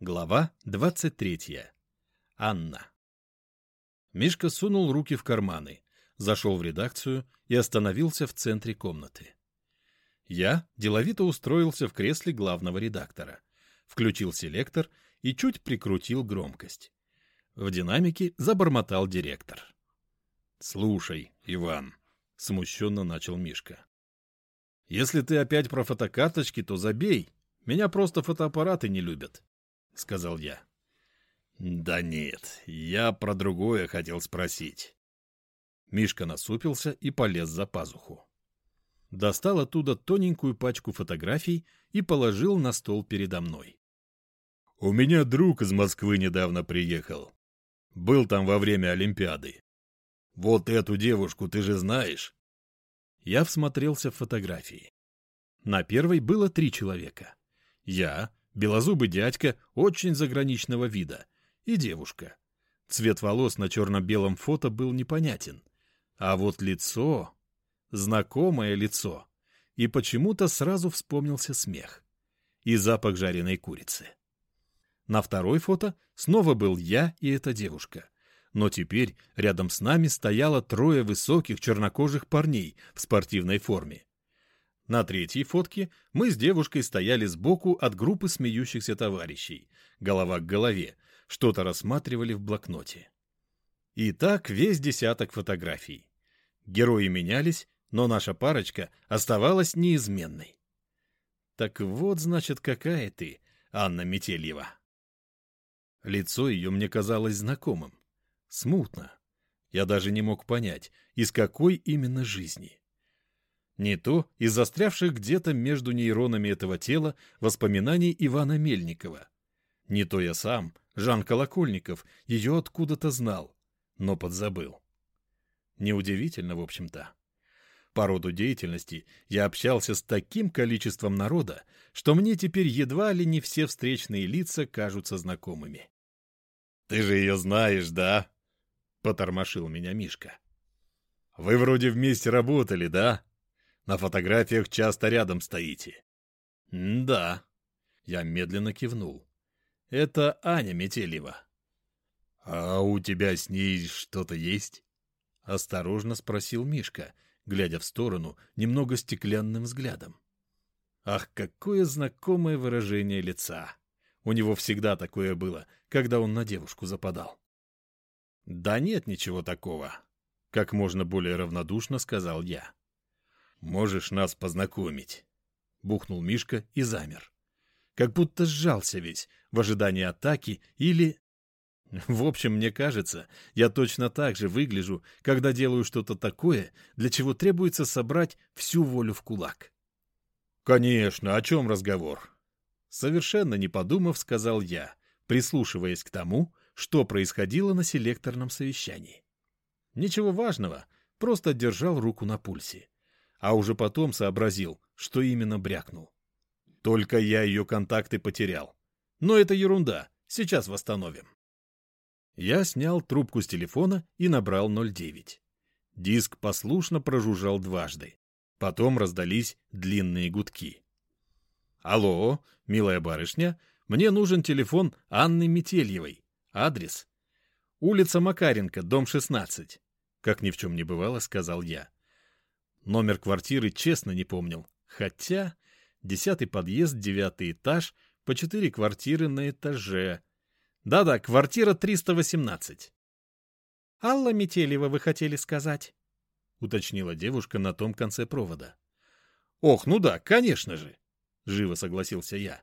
Глава 23. Анна. Мишка сунул руки в карманы, зашел в редакцию и остановился в центре комнаты. Я деловито устроился в кресле главного редактора, включил селектор и чуть прикрутил громкость. В динамике забормотал директор. «Слушай, Иван», — смущенно начал Мишка. «Если ты опять про фотокарточки, то забей. Меня просто фотоаппараты не любят — сказал я. «Да нет, я про другое хотел спросить». Мишка насупился и полез за пазуху. Достал оттуда тоненькую пачку фотографий и положил на стол передо мной. «У меня друг из Москвы недавно приехал. Был там во время Олимпиады. Вот эту девушку ты же знаешь?» Я всмотрелся в фотографии. На первой было три человека. Я, Белозубый дядька очень заграничного вида. И девушка. Цвет волос на черно-белом фото был непонятен. А вот лицо... Знакомое лицо. И почему-то сразу вспомнился смех. И запах жареной курицы. На второй фото снова был я и эта девушка. Но теперь рядом с нами стояло трое высоких чернокожих парней в спортивной форме. На третьей фотке мы с девушкой стояли сбоку от группы смеющихся товарищей, голова к голове, что-то рассматривали в блокноте. И так весь десяток фотографий. Герои менялись, но наша парочка оставалась неизменной. Так вот, значит, какая ты, Анна Метельева. Лицо ее мне казалось знакомым. Смутно. Я даже не мог понять, из какой именно жизни. Не то из застрявших где-то между нейронами этого тела воспоминаний Ивана Мельникова. Не то я сам, Жан Колокольников, ее откуда-то знал, но подзабыл. Неудивительно, в общем-то. По роду деятельности я общался с таким количеством народа, что мне теперь едва ли не все встречные лица кажутся знакомыми. «Ты же ее знаешь, да?» — потормошил меня Мишка. «Вы вроде вместе работали, да?» На фотографиях часто рядом стоите. — Да. Я медленно кивнул. — Это Аня Метелева. — А у тебя с ней что-то есть? — осторожно спросил Мишка, глядя в сторону немного стеклянным взглядом. Ах, какое знакомое выражение лица! У него всегда такое было, когда он на девушку западал. — Да нет ничего такого, — как можно более равнодушно сказал я. Можешь нас познакомить?» Бухнул Мишка и замер. Как будто сжался весь в ожидании атаки или... В общем, мне кажется, я точно так же выгляжу, когда делаю что-то такое, для чего требуется собрать всю волю в кулак. «Конечно, о чем разговор?» Совершенно не подумав, сказал я, прислушиваясь к тому, что происходило на селекторном совещании. Ничего важного, просто держал руку на пульсе а уже потом сообразил, что именно брякнул. Только я ее контакты потерял. Но это ерунда, сейчас восстановим. Я снял трубку с телефона и набрал 09. Диск послушно прожужжал дважды. Потом раздались длинные гудки. «Алло, милая барышня, мне нужен телефон Анны Метельевой. Адрес?» «Улица Макаренко, дом 16», — как ни в чем не бывало, сказал я. Номер квартиры честно не помнил. Хотя десятый подъезд, девятый этаж, по четыре квартиры на этаже. Да-да, квартира 318. «Алла Метелева, вы хотели сказать?» — уточнила девушка на том конце провода. «Ох, ну да, конечно же!» — живо согласился я.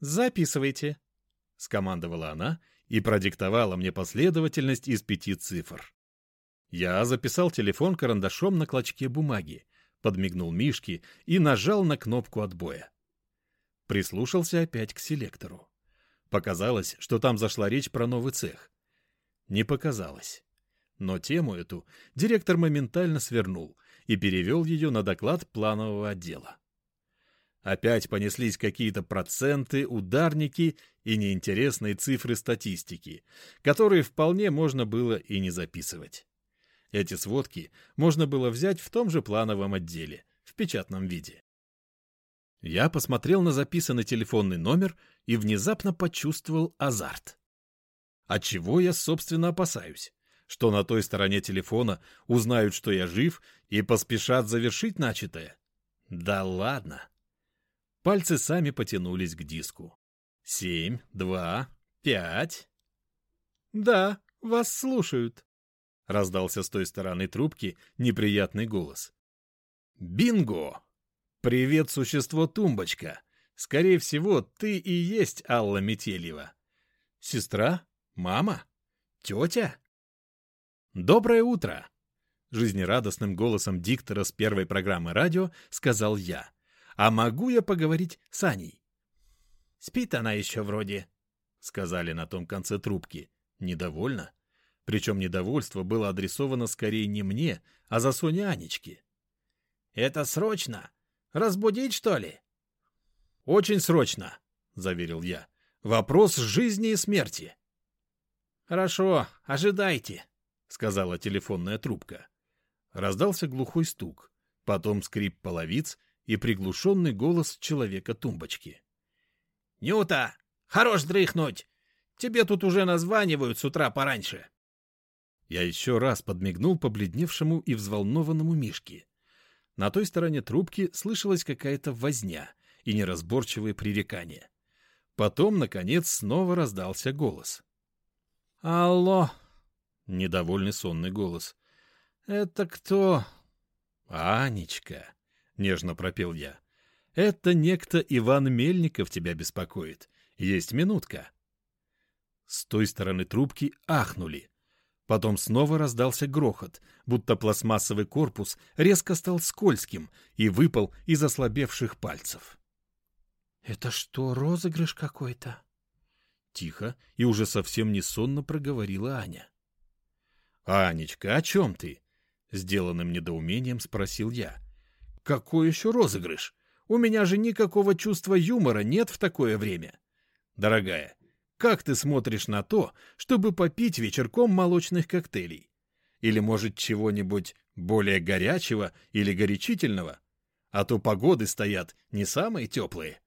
«Записывайте», — скомандовала она и продиктовала мне последовательность из пяти цифр. Я записал телефон карандашом на клочке бумаги, подмигнул Мишке и нажал на кнопку отбоя. Прислушался опять к селектору. Показалось, что там зашла речь про новый цех. Не показалось. Но тему эту директор моментально свернул и перевел ее на доклад планового отдела. Опять понеслись какие-то проценты, ударники и неинтересные цифры статистики, которые вполне можно было и не записывать. Эти сводки можно было взять в том же плановом отделе, в печатном виде. Я посмотрел на записанный телефонный номер и внезапно почувствовал азарт. От чего я, собственно, опасаюсь? Что на той стороне телефона узнают, что я жив, и поспешат завершить начатое? Да ладно. Пальцы сами потянулись к диску. Семь, два, пять. Да, вас слушают. Раздался с той стороны трубки неприятный голос. Бинго! «Привет, существо Тумбочка! Скорее всего, ты и есть Алла Метельева. Сестра? Мама? Тетя?» «Доброе утро!» Жизнерадостным голосом диктора с первой программы радио сказал я. «А могу я поговорить с Аней?» «Спит она еще вроде», — сказали на том конце трубки. «Недовольно?» Причем недовольство было адресовано скорее не мне, а за Соне Анечки. «Это срочно!» Разбудить, что ли? Очень срочно, заверил я. Вопрос жизни и смерти. Хорошо, ожидайте, сказала телефонная трубка. Раздался глухой стук, потом скрип половиц и приглушенный голос человека-тумбочки. «Нюта, хорош дрыхнуть! Тебе тут уже названивают с утра пораньше!» Я еще раз подмигнул побледневшему и взволнованному Мишке. На той стороне трубки слышалась какая-то возня и неразборчивые пререкания. Потом, наконец, снова раздался голос. «Алло!» — недовольный сонный голос. «Это кто?» «Анечка!» — нежно пропел я. «Это некто Иван Мельников тебя беспокоит. Есть минутка». С той стороны трубки ахнули. Потом снова раздался грохот, будто пластмассовый корпус резко стал скользким и выпал из ослабевших пальцев. «Это что, розыгрыш какой-то?» Тихо и уже совсем не сонно проговорила Аня. «Анечка, о чем ты?» — сделанным недоумением спросил я. «Какой еще розыгрыш? У меня же никакого чувства юмора нет в такое время. Дорогая, как ты смотришь на то, чтобы попить вечерком молочных коктейлей? Или, может, чего-нибудь более горячего или горячительного? А то погоды стоят не самые теплые.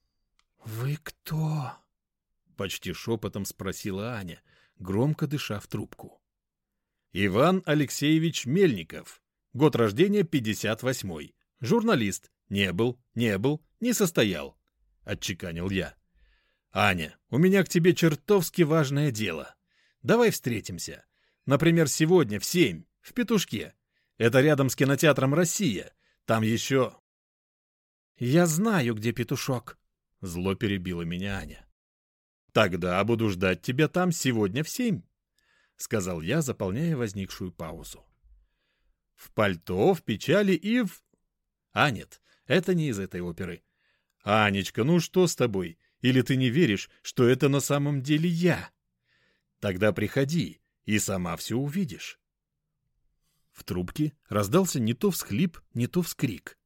— Вы кто? — почти шепотом спросила Аня, громко дыша в трубку. — Иван Алексеевич Мельников. Год рождения 58-й. Журналист. Не был, не был, не состоял. — отчеканил я. «Аня, у меня к тебе чертовски важное дело. Давай встретимся. Например, сегодня в семь, в Петушке. Это рядом с кинотеатром «Россия». Там еще...» «Я знаю, где Петушок», — зло перебила меня Аня. «Тогда буду ждать тебя там сегодня в семь», — сказал я, заполняя возникшую паузу. «В пальто, в печали и в...» «А нет, это не из этой оперы. Анечка, ну что с тобой? Или ты не веришь, что это на самом деле я? Тогда приходи, и сама все увидишь. В трубке раздался не то всхлип, не то вскрик.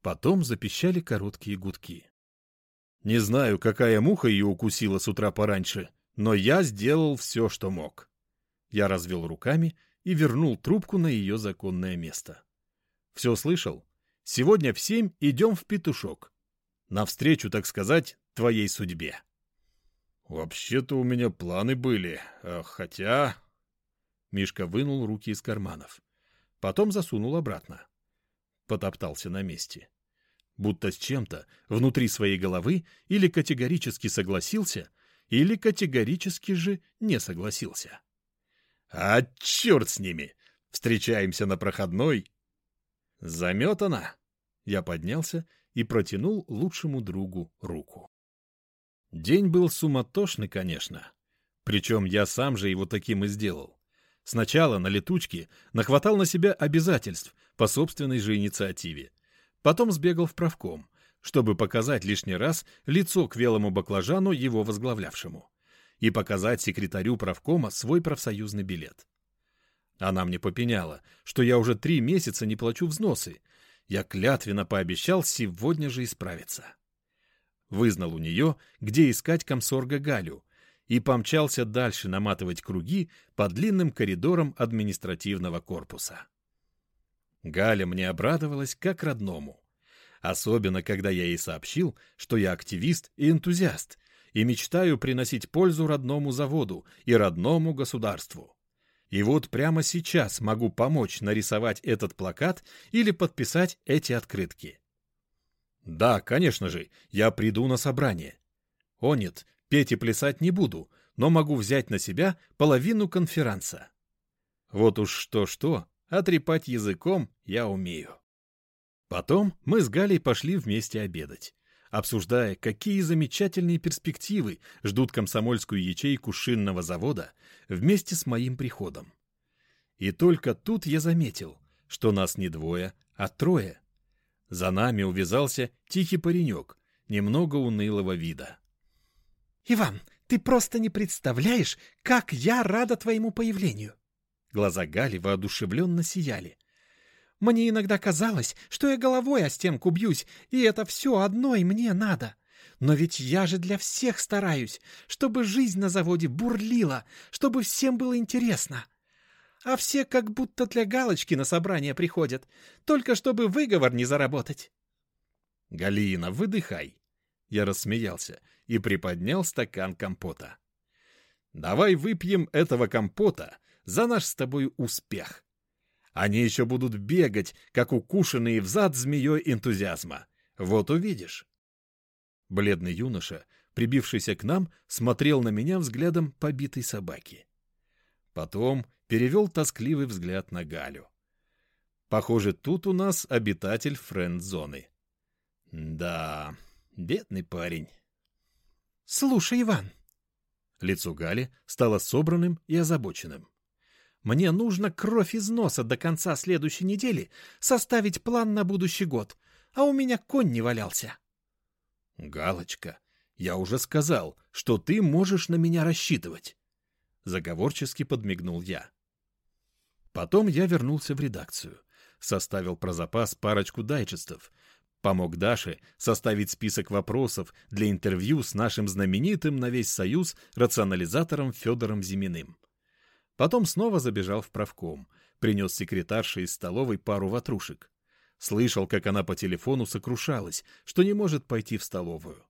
Потом запищали короткие гудки. Не знаю, какая муха ее укусила с утра пораньше, но я сделал все, что мог. Я развел руками и вернул трубку на ее законное место. Все слышал? Сегодня в семь идем в петушок. Навстречу, так сказать, твоей судьбе. Вообще-то у меня планы были, а хотя... Мишка вынул руки из карманов. Потом засунул обратно. Потоптался на месте. Будто с чем-то внутри своей головы или категорически согласился, или категорически же не согласился. А черт с ними! Встречаемся на проходной. Заметана. Я поднялся и протянул лучшему другу руку. День был суматошный, конечно. Причем я сам же его таким и сделал. Сначала на летучке нахватал на себя обязательств по собственной же инициативе. Потом сбегал в правком, чтобы показать лишний раз лицо к велому баклажану, его возглавлявшему, и показать секретарю правкома свой профсоюзный билет. Она мне попеняла, что я уже три месяца не плачу взносы. Я клятвенно пообещал сегодня же исправиться вызнал у нее, где искать комсорга Галю, и помчался дальше наматывать круги по длинным коридорам административного корпуса. Галя мне обрадовалась как родному. Особенно, когда я ей сообщил, что я активист и энтузиаст, и мечтаю приносить пользу родному заводу и родному государству. И вот прямо сейчас могу помочь нарисовать этот плакат или подписать эти открытки. Да, конечно же, я приду на собрание. О нет, петь и плясать не буду, но могу взять на себя половину конференца. Вот уж что-что, а трепать языком я умею. Потом мы с Галей пошли вместе обедать, обсуждая, какие замечательные перспективы ждут комсомольскую ячейку шинного завода вместе с моим приходом. И только тут я заметил, что нас не двое, а трое. За нами увязался тихий паренек, немного унылого вида. — Иван, ты просто не представляешь, как я рада твоему появлению! Глаза Гали воодушевленно сияли. Мне иногда казалось, что я головой о стенку бьюсь, и это все одно и мне надо. Но ведь я же для всех стараюсь, чтобы жизнь на заводе бурлила, чтобы всем было интересно. А все как будто для галочки на собрание приходят, только чтобы выговор не заработать. «Галина, выдыхай!» Я рассмеялся и приподнял стакан компота. «Давай выпьем этого компота за наш с тобой успех!» Они еще будут бегать, как укушенные взад змеей энтузиазма. Вот увидишь. Бледный юноша, прибившийся к нам, смотрел на меня взглядом побитой собаки. Потом перевел тоскливый взгляд на Галю. Похоже, тут у нас обитатель френд-зоны. Да, бедный парень. «Слушай, Иван!» Лицо Гали стало собранным и озабоченным. Мне нужно кровь из носа до конца следующей недели составить план на будущий год, а у меня конь не валялся. Галочка, я уже сказал, что ты можешь на меня рассчитывать. Заговорчески подмигнул я. Потом я вернулся в редакцию, составил про запас парочку дайджестов, помог Даше составить список вопросов для интервью с нашим знаменитым на весь Союз рационализатором Федором Зиминым. Потом снова забежал в правком, принес секретарше из столовой пару ватрушек. Слышал, как она по телефону сокрушалась, что не может пойти в столовую.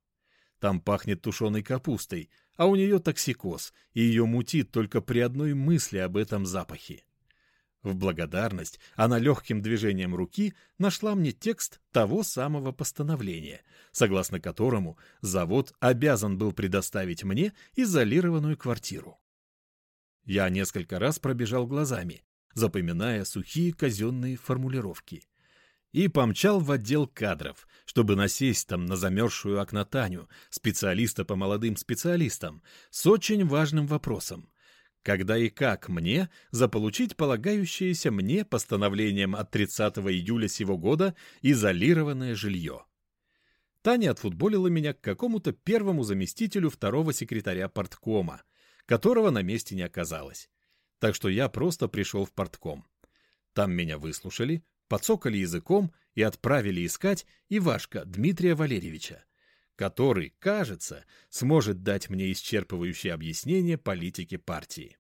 Там пахнет тушеной капустой, а у нее токсикоз, и ее мутит только при одной мысли об этом запахе. В благодарность она легким движением руки нашла мне текст того самого постановления, согласно которому завод обязан был предоставить мне изолированную квартиру. Я несколько раз пробежал глазами, запоминая сухие казенные формулировки. И помчал в отдел кадров, чтобы насесть там на замерзшую окнотаню, специалиста по молодым специалистам, с очень важным вопросом. Когда и как мне заполучить полагающееся мне постановлением от 30 июля сего года изолированное жилье? Таня отфутболила меня к какому-то первому заместителю второго секретаря порткома, которого на месте не оказалось. Так что я просто пришел в портком. Там меня выслушали, подсокали языком и отправили искать Ивашка Дмитрия Валерьевича, который, кажется, сможет дать мне исчерпывающее объяснение политики партии.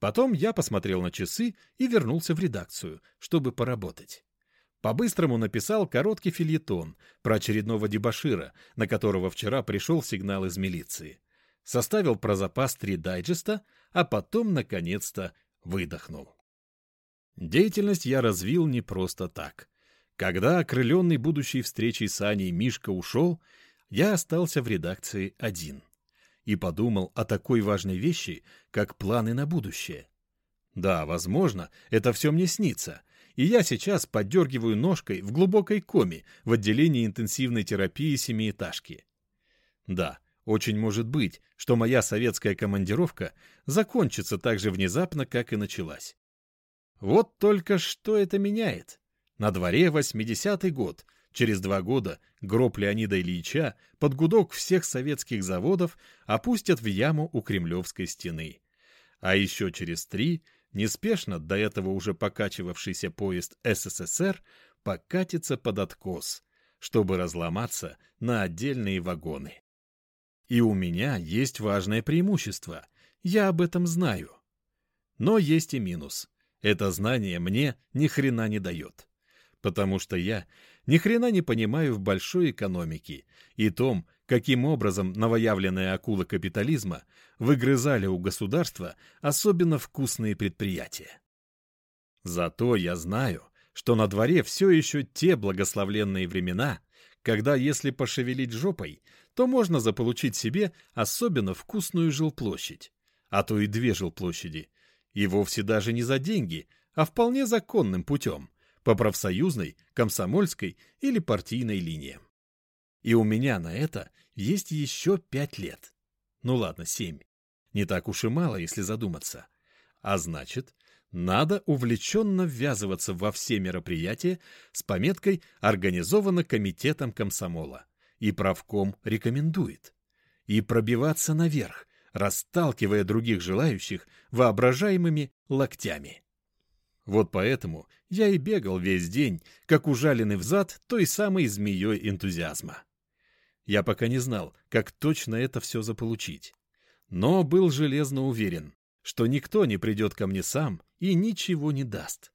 Потом я посмотрел на часы и вернулся в редакцию, чтобы поработать. По-быстрому написал короткий фильетон про очередного дебашира, на которого вчера пришел сигнал из милиции составил про запас три дайджеста, а потом, наконец-то, выдохнул. Деятельность я развил не просто так. Когда, окрыленный будущей встречей с Аней Мишка ушел, я остался в редакции один и подумал о такой важной вещи, как планы на будущее. Да, возможно, это все мне снится, и я сейчас поддергиваю ножкой в глубокой коме в отделении интенсивной терапии семиэтажки. Да, очень может быть, что моя советская командировка закончится так же внезапно, как и началась. Вот только что это меняет. На дворе 80-й год. Через два года гроб Леонида Ильича под гудок всех советских заводов опустят в яму у Кремлевской стены. А еще через три неспешно до этого уже покачивавшийся поезд СССР покатится под откос, чтобы разломаться на отдельные вагоны. И у меня есть важное преимущество. Я об этом знаю. Но есть и минус. Это знание мне ни хрена не дает. Потому что я Ни хрена не понимаю в большой экономике и том, каким образом новоявленные акулы капитализма выгрызали у государства особенно вкусные предприятия. Зато я знаю, что на дворе все еще те благословленные времена, когда если пошевелить жопой, то можно заполучить себе особенно вкусную жилплощадь, а то и две жилплощади, и вовсе даже не за деньги, а вполне законным путем, по профсоюзной, комсомольской или партийной линиям. И у меня на это есть еще пять лет. Ну ладно, семь. Не так уж и мало, если задуматься. А значит, надо увлеченно ввязываться во все мероприятия с пометкой «Организовано комитетом комсомола». И правком рекомендует. И пробиваться наверх, расталкивая других желающих воображаемыми локтями. Вот поэтому я и бегал весь день, как ужаленный взад той самой змеей энтузиазма. Я пока не знал, как точно это все заполучить. Но был железно уверен, что никто не придет ко мне сам и ничего не даст.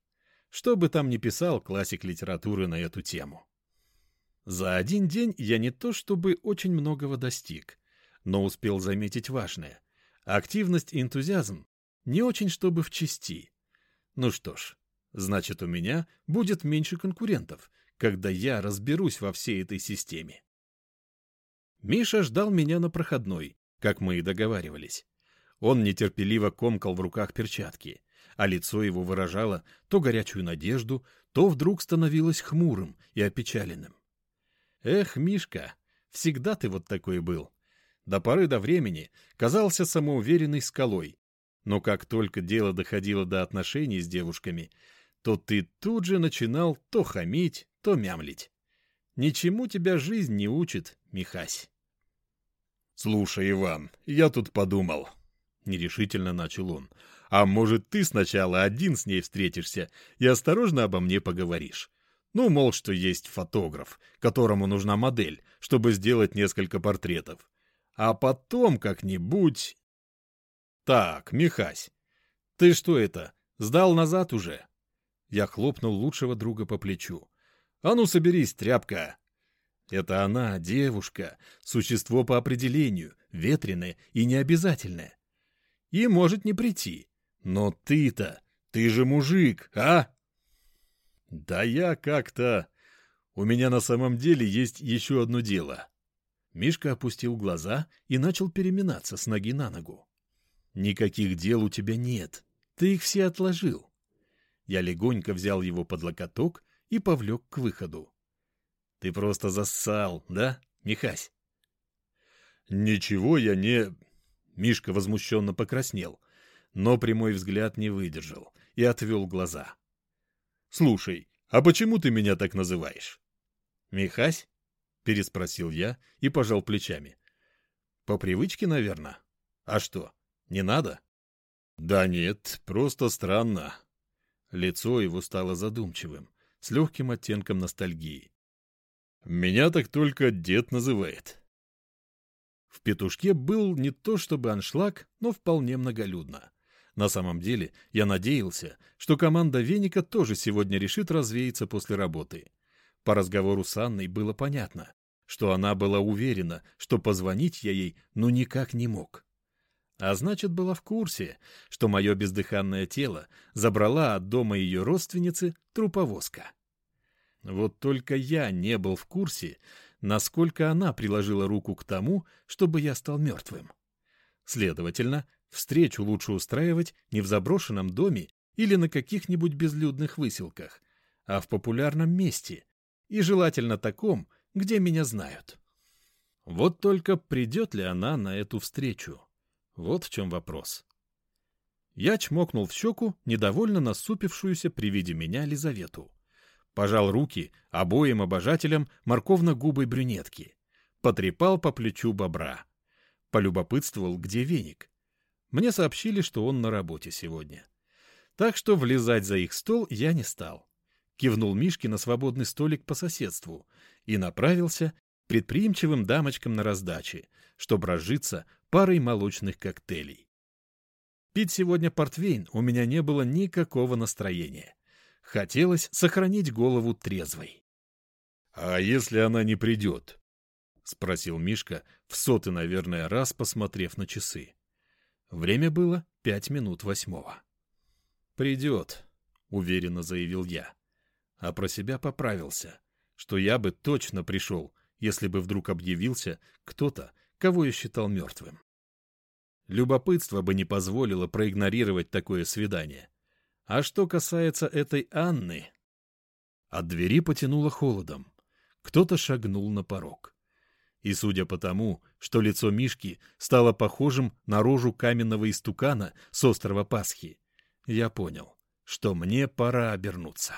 Что бы там ни писал классик литературы на эту тему. За один день я не то чтобы очень многого достиг, но успел заметить важное. Активность и энтузиазм не очень чтобы в части. Ну что ж, значит у меня будет меньше конкурентов, когда я разберусь во всей этой системе. Миша ждал меня на проходной, как мы и договаривались. Он нетерпеливо комкал в руках перчатки, а лицо его выражало то горячую надежду, то вдруг становилось хмурым и опечаленным. «Эх, Мишка, всегда ты вот такой был. До поры до времени казался самоуверенной скалой, но как только дело доходило до отношений с девушками, то ты тут же начинал то хамить, то мямлить. Ничему тебя жизнь не учит, Михась. «Слушай, Иван, я тут подумал», — нерешительно начал он. «А может, ты сначала один с ней встретишься и осторожно обо мне поговоришь? Ну, мол, что есть фотограф, которому нужна модель, чтобы сделать несколько портретов. А потом как-нибудь...» «Так, Михась, ты что это, сдал назад уже?» Я хлопнул лучшего друга по плечу. «А ну, соберись, тряпка!» Это она, девушка, существо по определению, ветреное и необязательное. И может не прийти. Но ты-то, ты же мужик, а? Да я как-то... У меня на самом деле есть еще одно дело. Мишка опустил глаза и начал переминаться с ноги на ногу. Никаких дел у тебя нет. Ты их все отложил. Я легонько взял его под локоток и повлек к выходу. Ты просто зассал, да, Михась? Ничего я не... Мишка возмущенно покраснел, но прямой взгляд не выдержал и отвел глаза. Слушай, а почему ты меня так называешь? Михась? Переспросил я и пожал плечами. По привычке, наверное. А что, не надо? Да нет, просто странно. Лицо его стало задумчивым, с легким оттенком ностальгии. Меня так только дед называет. В петушке был не то чтобы аншлаг, но вполне многолюдно. На самом деле, я надеялся, что команда Веника тоже сегодня решит развеяться после работы. По разговору с Анной было понятно, что она была уверена, что позвонить я ей ну никак не мог. А значит, была в курсе, что мое бездыханное тело забрала от дома ее родственницы труповозка. Вот только я не был в курсе, насколько она приложила руку к тому, чтобы я стал мертвым. Следовательно, встречу лучше устраивать не в заброшенном доме или на каких-нибудь безлюдных выселках, а в популярном месте, и желательно таком, где меня знают. Вот только придет ли она на эту встречу? Вот в чем вопрос. Я чмокнул в щеку недовольно насупившуюся при виде меня Лизавету пожал руки обоим обожателям морковно-губой брюнетки, потрепал по плечу бобра, полюбопытствовал, где веник. Мне сообщили, что он на работе сегодня. Так что влезать за их стол я не стал. Кивнул Мишке на свободный столик по соседству и направился предприимчивым дамочкам на раздаче, чтобы разжиться парой молочных коктейлей. Пить сегодня портвейн у меня не было никакого настроения. Хотелось сохранить голову трезвой. «А если она не придет?» — спросил Мишка, в сотый, наверное, раз посмотрев на часы. Время было пять минут восьмого. «Придет», — уверенно заявил я. А про себя поправился, что я бы точно пришел, если бы вдруг объявился кто-то, кого я считал мертвым. Любопытство бы не позволило проигнорировать такое свидание. А что касается этой Анны... От двери потянуло холодом. Кто-то шагнул на порог. И судя по тому, что лицо Мишки стало похожим на рожу каменного истукана с острова Пасхи, я понял, что мне пора обернуться.